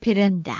베란다.